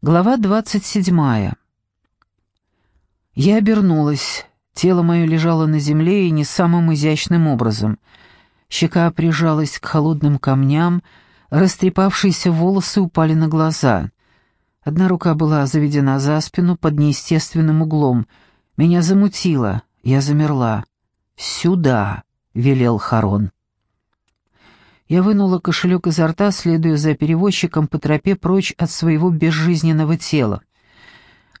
Глава двадцать седьмая. Я обернулась. Тело мое лежало на земле и не самым изящным образом. Щека прижалась к холодным камням, растрепавшиеся волосы упали на глаза. Одна рука была заведена за спину под неестественным углом. Меня замутило, я замерла. «Сюда!» — велел Харон. Я вынула кошелек изо рта, следуя за перевозчиком по тропе прочь от своего безжизненного тела.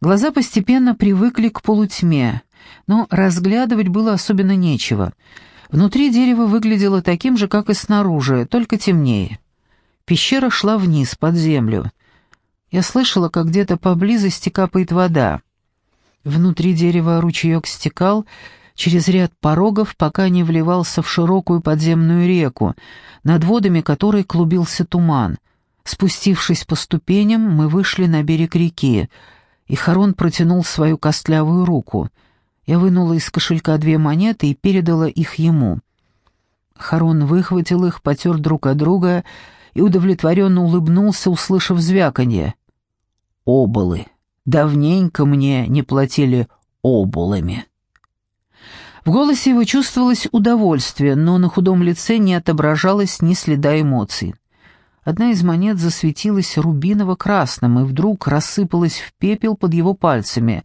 Глаза постепенно привыкли к полутьме, но разглядывать было особенно нечего. Внутри дерево выглядело таким же, как и снаружи, только темнее. Пещера шла вниз, под землю. Я слышала, как где-то поблизости капает вода. Внутри дерева ручеек стекал, через ряд порогов, пока не вливался в широкую подземную реку, над водами которой клубился туман. Спустившись по ступеням, мы вышли на берег реки, и Харон протянул свою костлявую руку. Я вынула из кошелька две монеты и передала их ему. Харон выхватил их, потер друг от друга и удовлетворенно улыбнулся, услышав звяканье. «Оболы! Давненько мне не платили оболами!» В голосе его чувствовалось удовольствие, но на худом лице не отображалось ни следа эмоций. Одна из монет засветилась рубиново-красным и вдруг рассыпалась в пепел под его пальцами.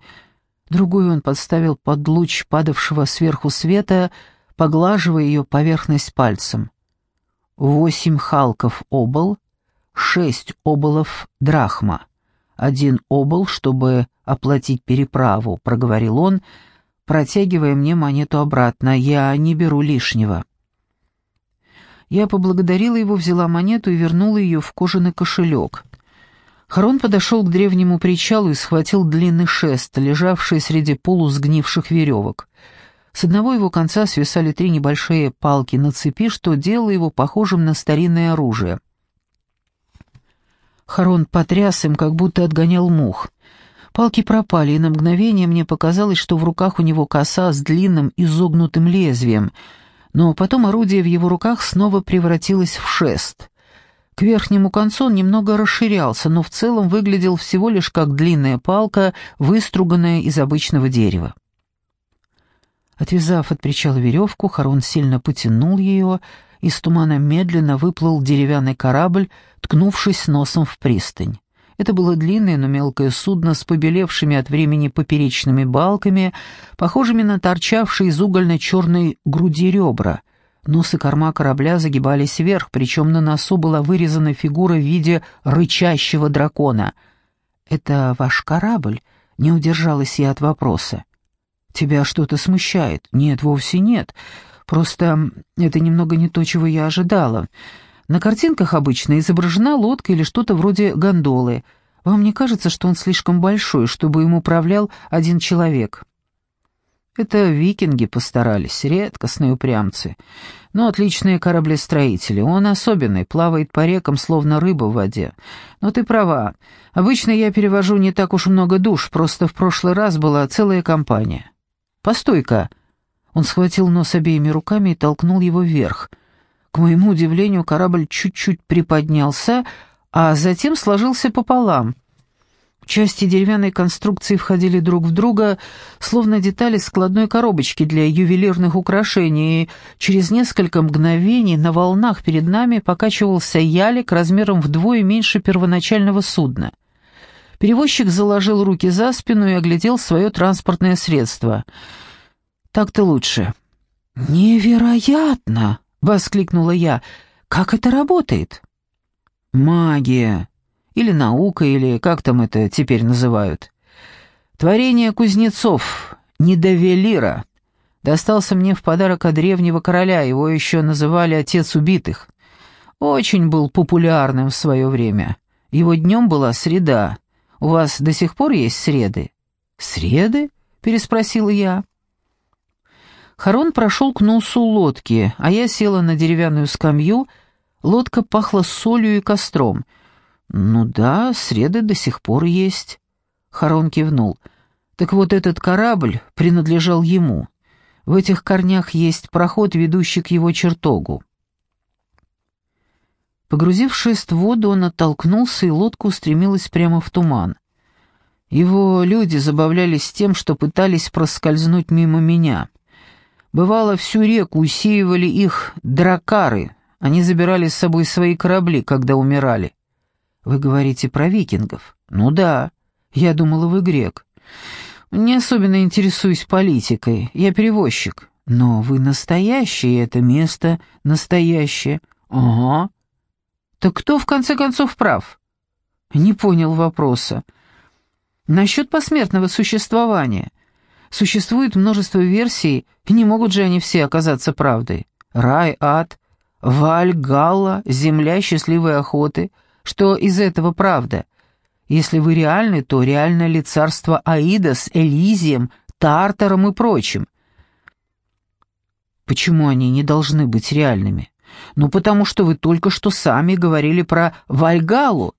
Другую он подставил под луч падавшего сверху света, поглаживая ее поверхность пальцем. Восемь халков обол, шесть оболов драхма. Один обол, чтобы оплатить переправу, проговорил он, — протягивая мне монету обратно. «Я не беру лишнего». Я поблагодарила его, взяла монету и вернула ее в кожаный кошелек. Харон подошел к древнему причалу и схватил длинный шест, лежавший среди полусгнивших веревок. С одного его конца свисали три небольшие палки на цепи, что делало его похожим на старинное оружие. Харон потряс им, как будто отгонял мух. Палки пропали, и на мгновение мне показалось, что в руках у него коса с длинным изогнутым лезвием, но потом орудие в его руках снова превратилось в шест. К верхнему концу он немного расширялся, но в целом выглядел всего лишь как длинная палка, выструганная из обычного дерева. Отвязав от причала веревку, Харон сильно потянул ее, из тумана медленно выплыл деревянный корабль, ткнувшись носом в пристань. Это было длинное, но мелкое судно с побелевшими от времени поперечными балками, похожими на торчавшие из угольно-черной груди ребра. Нос и корма корабля загибались вверх, причем на носу была вырезана фигура в виде рычащего дракона. «Это ваш корабль?» — не удержалась я от вопроса. «Тебя что-то смущает?» «Нет, вовсе нет. Просто это немного не то, чего я ожидала. На картинках обычно изображена лодка или что-то вроде гондолы. Вам не кажется, что он слишком большой, чтобы им управлял один человек? Это викинги постарались, редкостные упрямцы. Но отличные кораблестроители. Он особенный, плавает по рекам, словно рыба в воде. Но ты права. Обычно я перевожу не так уж много душ, просто в прошлый раз была целая компания. Постой-ка. Он схватил нос обеими руками и толкнул его вверх — к моему удивлению, корабль чуть-чуть приподнялся, а затем сложился пополам. Части деревянной конструкции входили друг в друга, словно детали складной коробочки для ювелирных украшений, и через несколько мгновений на волнах перед нами покачивался ялик размером вдвое меньше первоначального судна. Перевозчик заложил руки за спину и оглядел свое транспортное средство. «Так-то лучше». «Невероятно!» Воскликнула я. «Как это работает?» «Магия. Или наука, или как там это теперь называют. Творение кузнецов, недовелира. Достался мне в подарок от древнего короля, его еще называли «отец убитых». Очень был популярным в свое время. Его днем была среда. У вас до сих пор есть среды?» «Среды?» — переспросила я. Харон прошел к носу лодки, а я села на деревянную скамью. Лодка пахла солью и костром. «Ну да, среды до сих пор есть». Харон кивнул. «Так вот этот корабль принадлежал ему. В этих корнях есть проход, ведущий к его чертогу». Погрузив шест в воду, он оттолкнулся, и лодка устремилась прямо в туман. Его люди забавлялись тем, что пытались проскользнуть мимо меня. Бывало, всю реку усеивали их дракары, они забирали с собой свои корабли, когда умирали. Вы говорите про викингов? Ну да, я думала, вы грек. Не особенно интересуюсь политикой, я перевозчик. Но вы настоящий, это место настоящее. Ага. Так кто, в конце концов, прав? Не понял вопроса. Насчет посмертного существования. Существует множество версий, и не могут же они все оказаться правдой. Рай, ад, Валь, Галла, земля счастливой охоты. Что из этого правда? Если вы реальны, то реально ли царство Аида с Элизием, Тартаром и прочим? Почему они не должны быть реальными? Ну, потому что вы только что сами говорили про Вальгалу.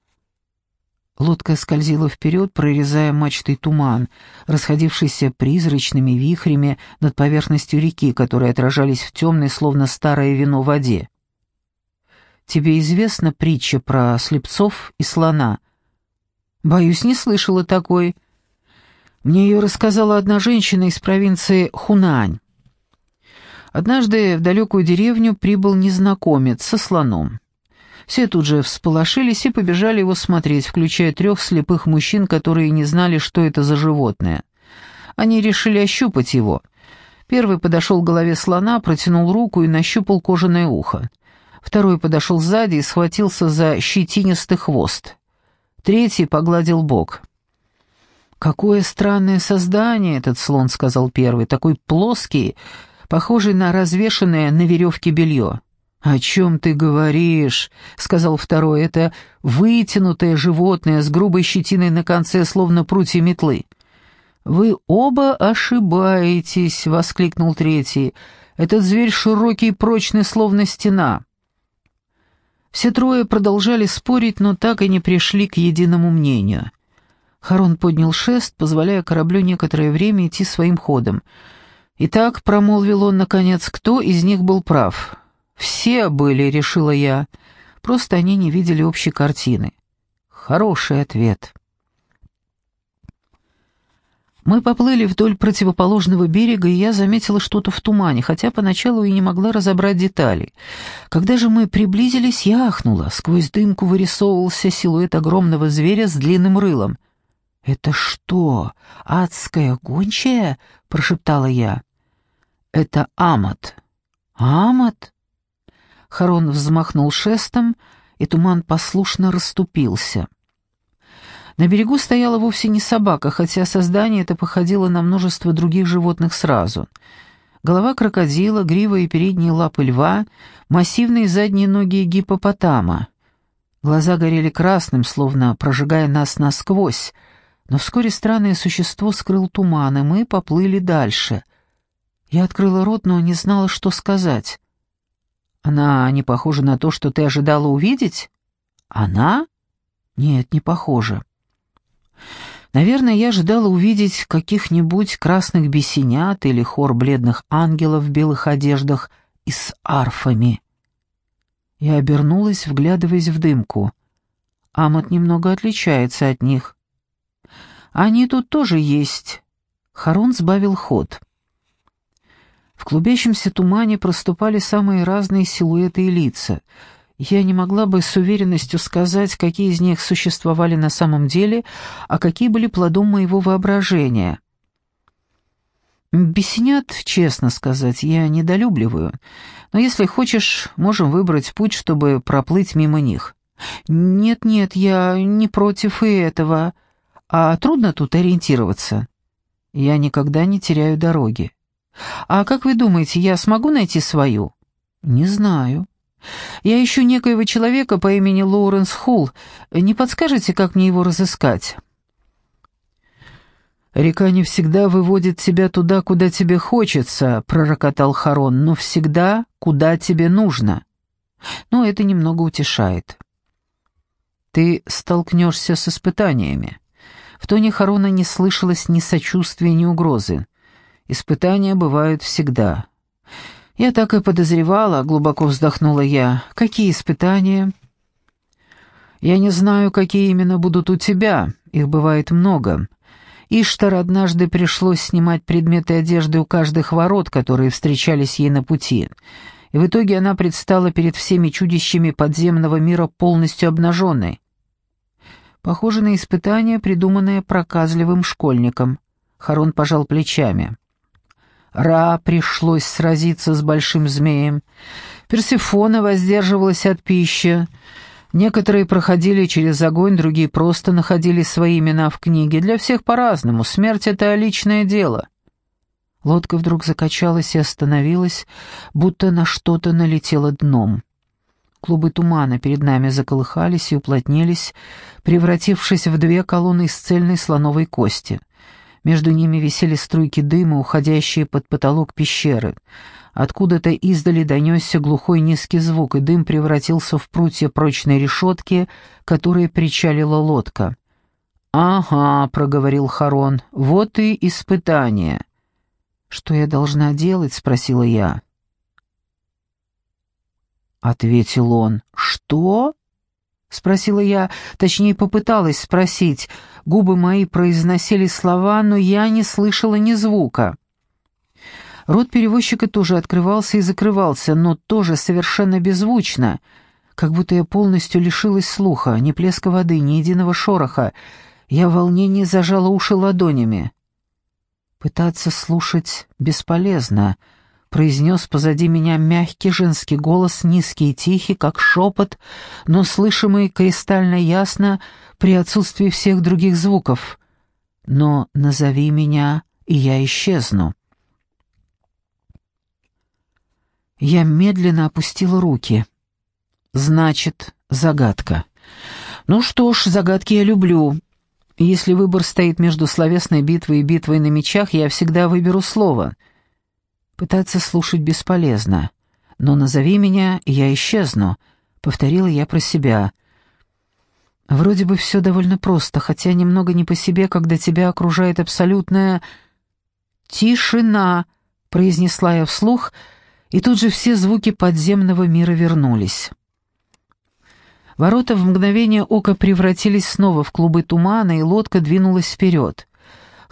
Лодка скользила вперед, прорезая мачтой туман, расходившийся призрачными вихрями над поверхностью реки, которые отражались в темной, словно старое вино, воде. «Тебе известна притча про слепцов и слона?» «Боюсь, не слышала такой. Мне ее рассказала одна женщина из провинции Хунань. Однажды в далекую деревню прибыл незнакомец со слоном. Все тут же всполошились и побежали его смотреть, включая трех слепых мужчин, которые не знали, что это за животное. Они решили ощупать его. Первый подошел к голове слона, протянул руку и нащупал кожаное ухо. Второй подошел сзади и схватился за щетинистый хвост. Третий погладил бок. «Какое странное создание этот слон», — сказал первый, — «такой плоский, похожий на развешанное на веревке белье. «О чем ты говоришь?» — сказал второй. «Это вытянутое животное с грубой щетиной на конце, словно прутья метлы». «Вы оба ошибаетесь!» — воскликнул третий. «Этот зверь широкий и прочный, словно стена». Все трое продолжали спорить, но так и не пришли к единому мнению. Харон поднял шест, позволяя кораблю некоторое время идти своим ходом — «Итак», — промолвил он, наконец, — «кто из них был прав?» «Все были», — решила я. «Просто они не видели общей картины». Хороший ответ. Мы поплыли вдоль противоположного берега, и я заметила что-то в тумане, хотя поначалу и не могла разобрать детали. Когда же мы приблизились, я ахнула. Сквозь дымку вырисовывался силуэт огромного зверя с длинным рылом. «Это что, адская гончая?» — прошептала я. «Это Амат». «Амат?» Харон взмахнул шестом, и туман послушно расступился. На берегу стояла вовсе не собака, хотя создание это походило на множество других животных сразу. Голова крокодила, грива и передние лапы льва, массивные задние ноги гипопотама. Глаза горели красным, словно прожигая нас насквозь, но вскоре странное существо скрыл туман, и мы поплыли дальше. Я открыла рот, но не знала, что сказать. «Она не похожа на то, что ты ожидала увидеть?» «Она?» «Нет, не похожа». Наверное, я ожидала увидеть каких-нибудь красных бесенят или хор бледных ангелов в белых одеждах и с арфами. Я обернулась, вглядываясь в дымку. Амот немного отличается от них. Они тут тоже есть. Харон сбавил ход. В клубящемся тумане проступали самые разные силуэты и лица. Я не могла бы с уверенностью сказать, какие из них существовали на самом деле, а какие были плодом моего воображения. Бесенят, честно сказать, я недолюбливаю, но если хочешь, можем выбрать путь, чтобы проплыть мимо них. Нет-нет, я не против и этого. А трудно тут ориентироваться? Я никогда не теряю дороги. А как вы думаете, я смогу найти свою? Не знаю. Я ищу некоего человека по имени Лоуренс Хулл. Не подскажете, как мне его разыскать? «Река не всегда выводит тебя туда, куда тебе хочется», — пророкотал Харон, — «но всегда, куда тебе нужно». Но это немного утешает. «Ты столкнешься с испытаниями. В тоне Харона не слышалось ни сочувствия, ни угрозы. Испытания бывают всегда. Я так и подозревала, глубоко вздохнула я. Какие испытания? Я не знаю, какие именно будут у тебя. Их бывает много. Иштар однажды пришлось снимать предметы одежды у каждых ворот, которые встречались ей на пути, и в итоге она предстала перед всеми чудищами подземного мира полностью обнаженной. Похоже на испытание, придуманное проказливым школьником. Харон пожал плечами. Ра пришлось сразиться с большим змеем. Персифона воздерживалась от пищи. Некоторые проходили через огонь, другие просто находили свои имена в книге. Для всех по-разному. Смерть — это личное дело. Лодка вдруг закачалась и остановилась, будто на что-то налетело дном. Клубы тумана перед нами заколыхались и уплотнились, превратившись в две колонны из цельной слоновой кости. Между ними висели струйки дыма, уходящие под потолок пещеры. Откуда-то издали донесся глухой низкий звук, и дым превратился в прутья прочной решетки, которой причалила лодка. «Ага», — проговорил Харон, — «вот и испытание». «Что я должна делать?» — спросила я. Ответил он. «Что?» — спросила я, точнее попыталась спросить. Губы мои произносили слова, но я не слышала ни звука. Рот перевозчика тоже открывался и закрывался, но тоже совершенно беззвучно, как будто я полностью лишилась слуха, ни плеска воды, ни единого шороха. Я в волнении зажала уши ладонями. Пытаться слушать бесполезно — произнес позади меня мягкий женский голос, низкий и тихий, как шепот, но слышимый кристально ясно при отсутствии всех других звуков. «Но назови меня, и я исчезну». Я медленно опустила руки. «Значит, загадка». «Ну что ж, загадки я люблю. Если выбор стоит между словесной битвой и битвой на мечах, я всегда выберу слово». Пытаться слушать бесполезно. Но назови меня, и я исчезну, повторила я про себя. Вроде бы все довольно просто, хотя немного не по себе, когда тебя окружает абсолютная тишина, произнесла я вслух, и тут же все звуки подземного мира вернулись. Ворота в мгновение ока превратились снова в клубы тумана, и лодка двинулась вперед.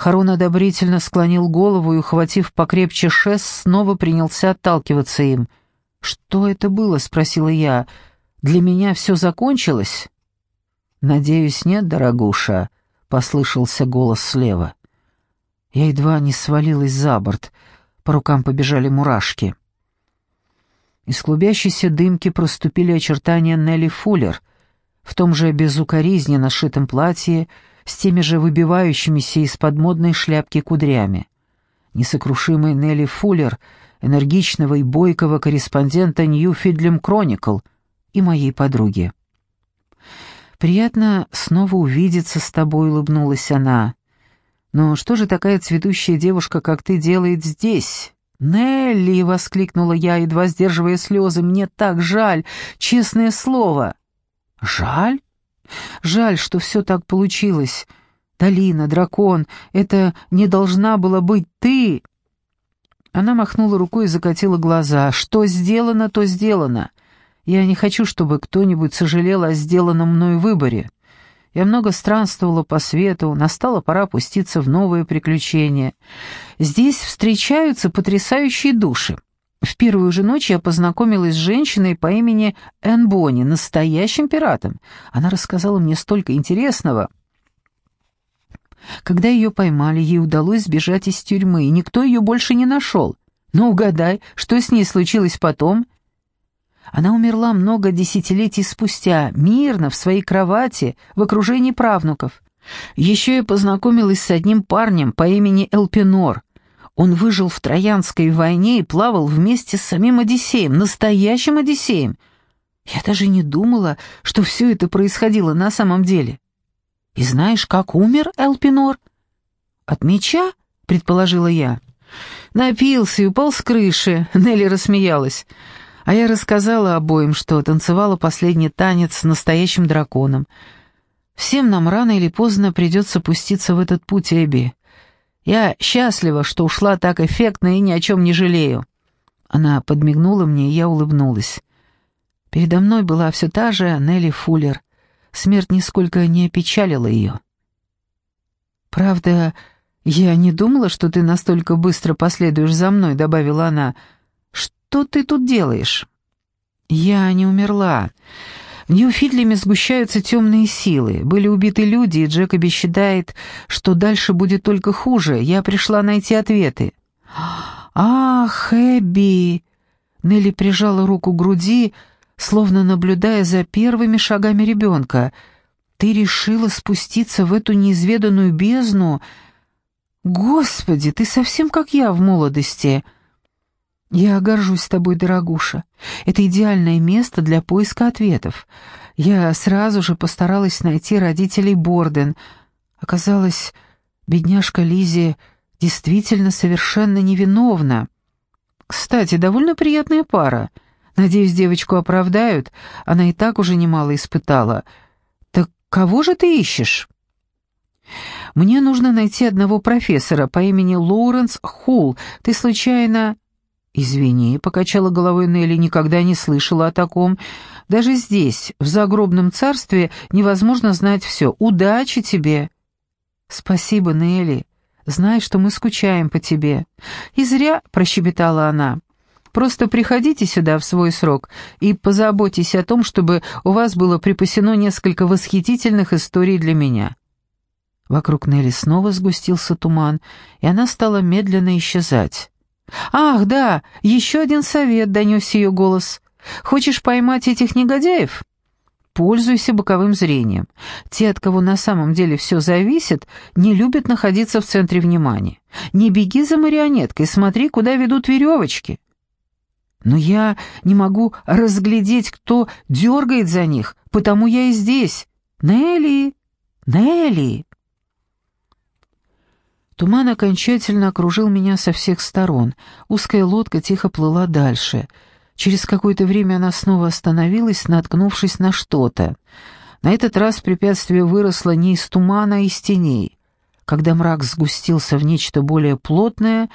Харун одобрительно склонил голову и, ухватив покрепче шест, снова принялся отталкиваться им. «Что это было?» — спросила я. «Для меня все закончилось?» «Надеюсь, нет, дорогуша», — послышался голос слева. Я едва не свалилась за борт, по рукам побежали мурашки. Из клубящейся дымки проступили очертания Нелли Фуллер в том же безукоризненно сшитом платье, с теми же выбивающимися из-под модной шляпки кудрями. Несокрушимый Нелли Фуллер, энергичного и бойкого корреспондента Fiddlem Chronicle и моей подруги. «Приятно снова увидеться с тобой», — улыбнулась она. «Но что же такая цветущая девушка, как ты, делает здесь?» «Нелли!» — воскликнула я, едва сдерживая слезы. «Мне так жаль, честное слово!» «Жаль?» Жаль, что все так получилось. Долина, дракон, это не должна была быть ты. Она махнула рукой и закатила глаза. Что сделано, то сделано. Я не хочу, чтобы кто-нибудь сожалел о сделанном мной выборе. Я много странствовала по свету, настала пора пуститься в новые приключения. Здесь встречаются потрясающие души. В первую же ночь я познакомилась с женщиной по имени Энн Бонни, настоящим пиратом. Она рассказала мне столько интересного. Когда ее поймали, ей удалось сбежать из тюрьмы, и никто ее больше не нашел. Но угадай, что с ней случилось потом? Она умерла много десятилетий спустя, мирно, в своей кровати, в окружении правнуков. Еще я познакомилась с одним парнем по имени Элпинор — он выжил в Троянской войне и плавал вместе с самим Одиссеем, настоящим Одиссеем. Я даже не думала, что все это происходило на самом деле. И знаешь, как умер Элпинор? От меча, предположила я. Напился и упал с крыши, Нелли рассмеялась. А я рассказала обоим, что танцевала последний танец с настоящим драконом. Всем нам рано или поздно придется пуститься в этот путь, Эбби. Я счастлива, что ушла так эффектно и ни о чем не жалею». Она подмигнула мне, и я улыбнулась. Передо мной была все та же Нелли Фуллер. Смерть нисколько не опечалила ее. «Правда, я не думала, что ты настолько быстро последуешь за мной», — добавила она. «Что ты тут делаешь?» «Я не умерла. В Нью-Фидлеме сгущаются темные силы. Были убиты люди, и Джекоби считает, что дальше будет только хуже. Я пришла найти ответы». «Ах, Эбби!» Нелли прижала руку к груди, словно наблюдая за первыми шагами ребенка. «Ты решила спуститься в эту неизведанную бездну? Господи, ты совсем как я в молодости!» «Я горжусь тобой, дорогуша. Это идеальное место для поиска ответов. Я сразу же постаралась найти родителей Борден. Оказалось, бедняжка Лизи действительно совершенно невиновна. Кстати, довольно приятная пара. Надеюсь, девочку оправдают, она и так уже немало испытала. Так кого же ты ищешь?» «Мне нужно найти одного профессора по имени Лоуренс Холл. Ты случайно...» «Извини», — покачала головой Нелли, — «никогда не слышала о таком. Даже здесь, в загробном царстве, невозможно знать все. Удачи тебе!» «Спасибо, Нелли. Знай, что мы скучаем по тебе». «И зря», — прощебетала она. «Просто приходите сюда в свой срок и позаботьтесь о том, чтобы у вас было припасено несколько восхитительных историй для меня». Вокруг Нелли снова сгустился туман, и она стала медленно исчезать. «Ах, да, еще один совет», — донес ее голос. «Хочешь поймать этих негодяев?» Пользуйся боковым зрением. Те, от кого на самом деле все зависит, не любят находиться в центре внимания. Не беги за марионеткой, смотри, куда ведут веревочки. Но я не могу разглядеть, кто дергает за них, потому я и здесь. Нелли! Нелли! Туман окончательно окружил меня со всех сторон. Узкая лодка тихо плыла дальше. Через какое-то время она снова остановилась, наткнувшись на что-то. На этот раз препятствие выросло не из тумана, а из теней. Когда мрак сгустился в нечто более плотное,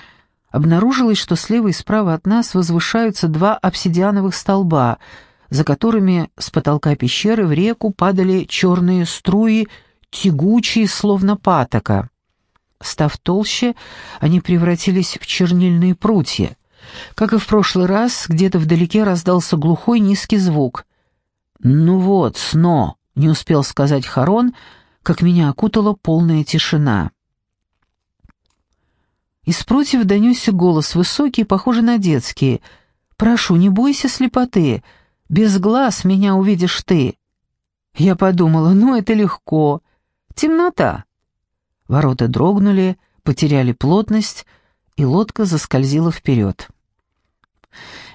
обнаружилось, что слева и справа от нас возвышаются два обсидиановых столба, за которыми с потолка пещеры в реку падали черные струи, тягучие, словно патока. Став толще, они превратились в чернильные прутья. Как и в прошлый раз, где-то вдалеке раздался глухой низкий звук. «Ну вот, сно!» — не успел сказать Харон, как меня окутала полная тишина. Из прутьев донесся голос, высокий, похожий на детский. «Прошу, не бойся слепоты. Без глаз меня увидишь ты». Я подумала, ну это легко. Темнота. Ворота дрогнули, потеряли плотность, и лодка заскользила вперед.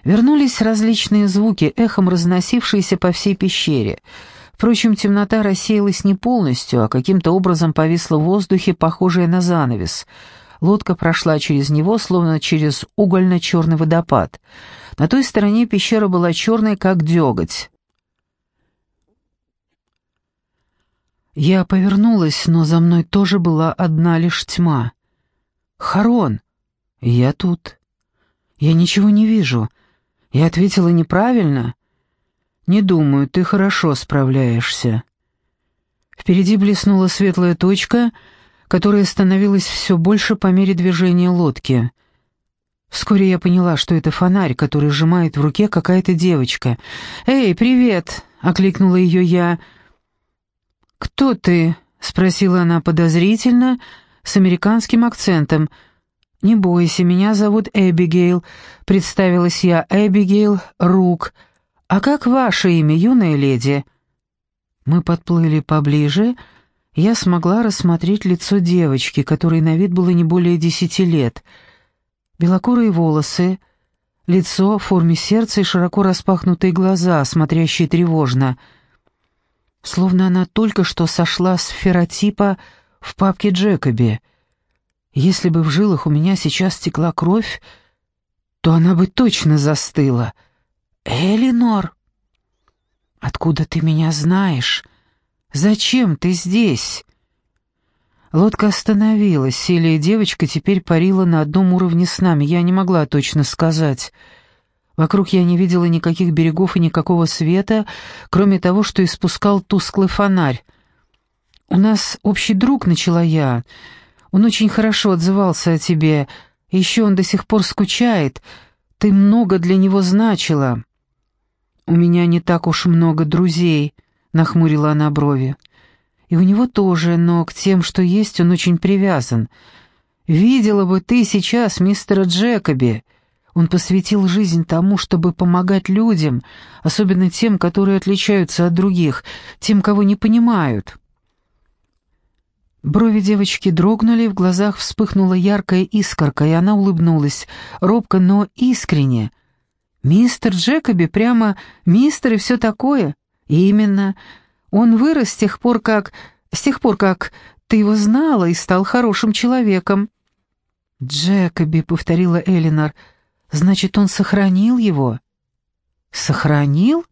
Вернулись различные звуки, эхом разносившиеся по всей пещере. Впрочем, темнота рассеялась не полностью, а каким-то образом повисла в воздухе, похожая на занавес. Лодка прошла через него, словно через угольно-черный водопад. На той стороне пещера была черной, как деготь. Я повернулась, но за мной тоже была одна лишь тьма. «Харон!» «Я тут». «Я ничего не вижу». Я ответила неправильно. «Не думаю, ты хорошо справляешься». Впереди блеснула светлая точка, которая становилась все больше по мере движения лодки. Вскоре я поняла, что это фонарь, который сжимает в руке какая-то девочка. «Эй, привет!» — окликнула ее я — «Кто ты?» — спросила она подозрительно, с американским акцентом. «Не бойся, меня зовут Эбигейл», — представилась я, Эбигейл Рук. «А как ваше имя, юная леди?» Мы подплыли поближе, я смогла рассмотреть лицо девочки, которой на вид было не более десяти лет. Белокурые волосы, лицо в форме сердца и широко распахнутые глаза, смотрящие тревожно — словно она только что сошла с ферротипа в папке Джекоби. Если бы в жилах у меня сейчас текла кровь, то она бы точно застыла. «Элинор!» «Откуда ты меня знаешь? Зачем ты здесь?» Лодка остановилась, Селия девочка теперь парила на одном уровне с нами, я не могла точно сказать — Вокруг я не видела никаких берегов и никакого света, кроме того, что испускал тусклый фонарь. «У нас общий друг», — начала я. «Он очень хорошо отзывался о тебе. Еще он до сих пор скучает. Ты много для него значила». «У меня не так уж много друзей», — нахмурила она брови. «И у него тоже, но к тем, что есть, он очень привязан. Видела бы ты сейчас мистера Джекоби. Он посвятил жизнь тому, чтобы помогать людям, особенно тем, которые отличаются от других, тем, кого не понимают». Брови девочки дрогнули, в глазах вспыхнула яркая искорка, и она улыбнулась, робко, но искренне. «Мистер Джекоби, прямо мистер и все такое?» «Именно. Он вырос с тех пор, как... с тех пор, как ты его знала и стал хорошим человеком». «Джекоби», — повторила Элинор, — «значит, он сохранил его?» «Сохранил?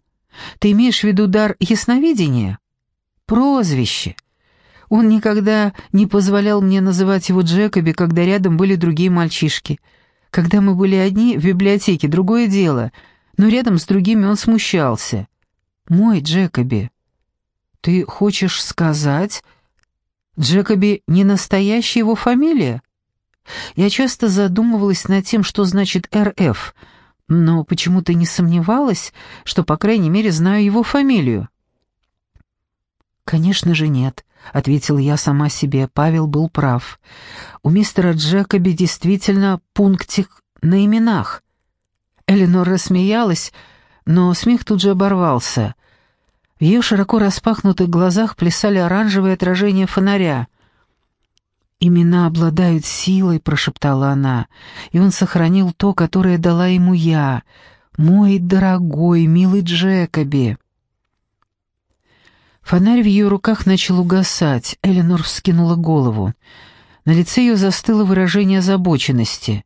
Ты имеешь в виду дар ясновидения?» «Прозвище». Он никогда не позволял мне называть его Джекоби, когда рядом были другие мальчишки. Когда мы были одни в библиотеке, другое дело, но рядом с другими он смущался. «Мой Джекоби». «Ты хочешь сказать...» «Джекоби не настоящая его фамилия?» Я часто задумывалась над тем, что значит «РФ», но почему-то не сомневалась, что, по крайней мере, знаю его фамилию. «Конечно же нет», — ответил я сама себе. Павел был прав. У мистера Джекоби действительно пунктик на именах. Эленор рассмеялась, но смех тут же оборвался. В ее широко распахнутых глазах плясали оранжевые отражения фонаря. «Имена обладают силой», — прошептала она, — «и он сохранил то, которое дала ему я, мой дорогой, милый Джекоби». Фонарь в ее руках начал угасать. Эленор вскинула голову. На лице ее застыло выражение озабоченности.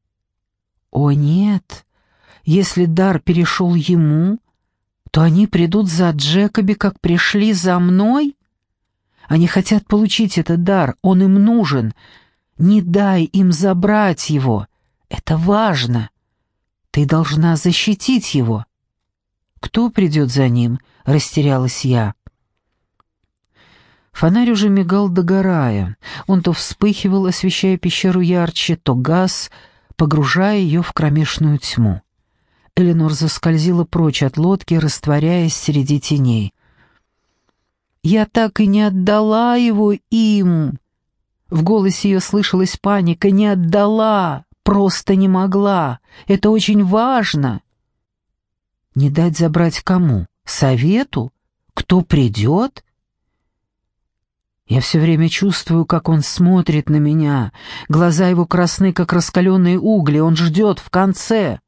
«О, нет! Если дар перешел ему, то они придут за Джекоби, как пришли за мной? Они хотят получить этот дар, он им нужен. Не дай им забрать его. Это важно. Ты должна защитить его». «Кто придет за ним?» — растерялась я. Фонарь уже мигал догорая. Он то вспыхивал, освещая пещеру ярче, то газ, погружая ее в кромешную тьму. Эленор заскользила прочь от лодки, растворяясь среди теней. «Я так и не отдала его им!» В голосе ее слышалась паника. «Не отдала! Просто не могла! Это очень важно!» «Не дать забрать кому? Совету? Кто придет?» Я все время чувствую, как он смотрит на меня. Глаза его красны, как раскаленные угли. Он ждет в конце.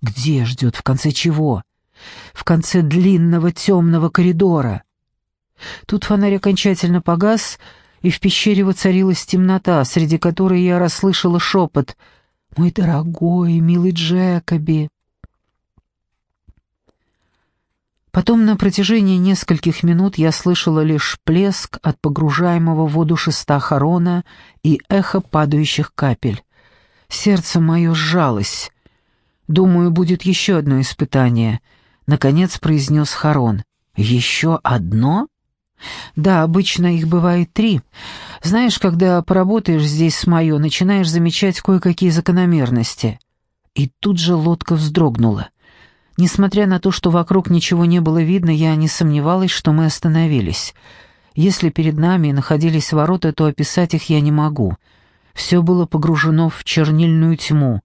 Где ждет? В конце чего? В конце длинного темного коридора. Тут фонарь окончательно погас, и в пещере воцарилась темнота, среди которой я расслышала шепот. «Мой дорогой, милый Джекоби!» Потом на протяжении нескольких минут я слышала лишь плеск от погружаемого в воду шеста Харона и эхо падающих капель. Сердце мое сжалось. «Думаю, будет еще одно испытание», — наконец произнес Харон. «Еще одно?» «Да, обычно их бывает три. Знаешь, когда поработаешь здесь с Майо, начинаешь замечать кое-какие закономерности». И тут же лодка вздрогнула. Несмотря на то, что вокруг ничего не было видно, я не сомневалась, что мы остановились. Если перед нами находились ворота, то описать их я не могу. Все было погружено в чернильную тьму.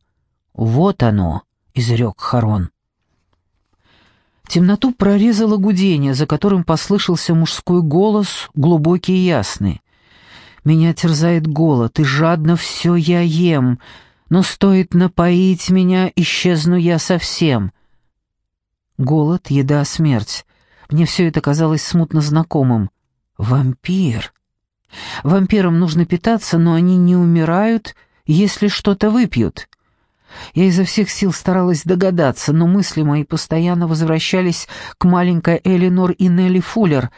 «Вот оно», — изрек Харон. Темноту прорезало гудение, за которым послышался мужской голос, глубокий и ясный. «Меня терзает голод, и жадно все я ем, но стоит напоить меня, исчезну я совсем». Голод, еда, смерть. Мне все это казалось смутно знакомым. Вампир. Вампирам нужно питаться, но они не умирают, если что-то выпьют. Я изо всех сил старалась догадаться, но мысли мои постоянно возвращались к маленькой Элинор и Нелли Фуллер.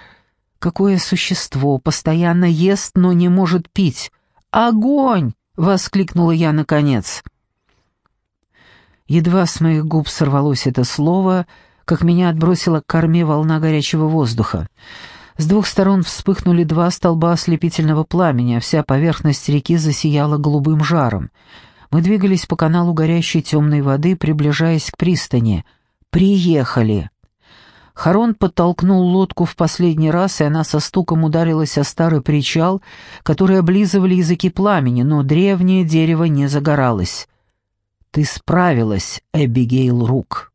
Какое существо постоянно ест, но не может пить? «Огонь!» — воскликнула я наконец. Едва с моих губ сорвалось это слово — как меня отбросила к корме волна горячего воздуха. С двух сторон вспыхнули два столба ослепительного пламени, а вся поверхность реки засияла голубым жаром. Мы двигались по каналу горящей темной воды, приближаясь к пристани. «Приехали!» Харон подтолкнул лодку в последний раз, и она со стуком ударилась о старый причал, который облизывали языки пламени, но древнее дерево не загоралось. «Ты справилась, Эбигейл Рук!»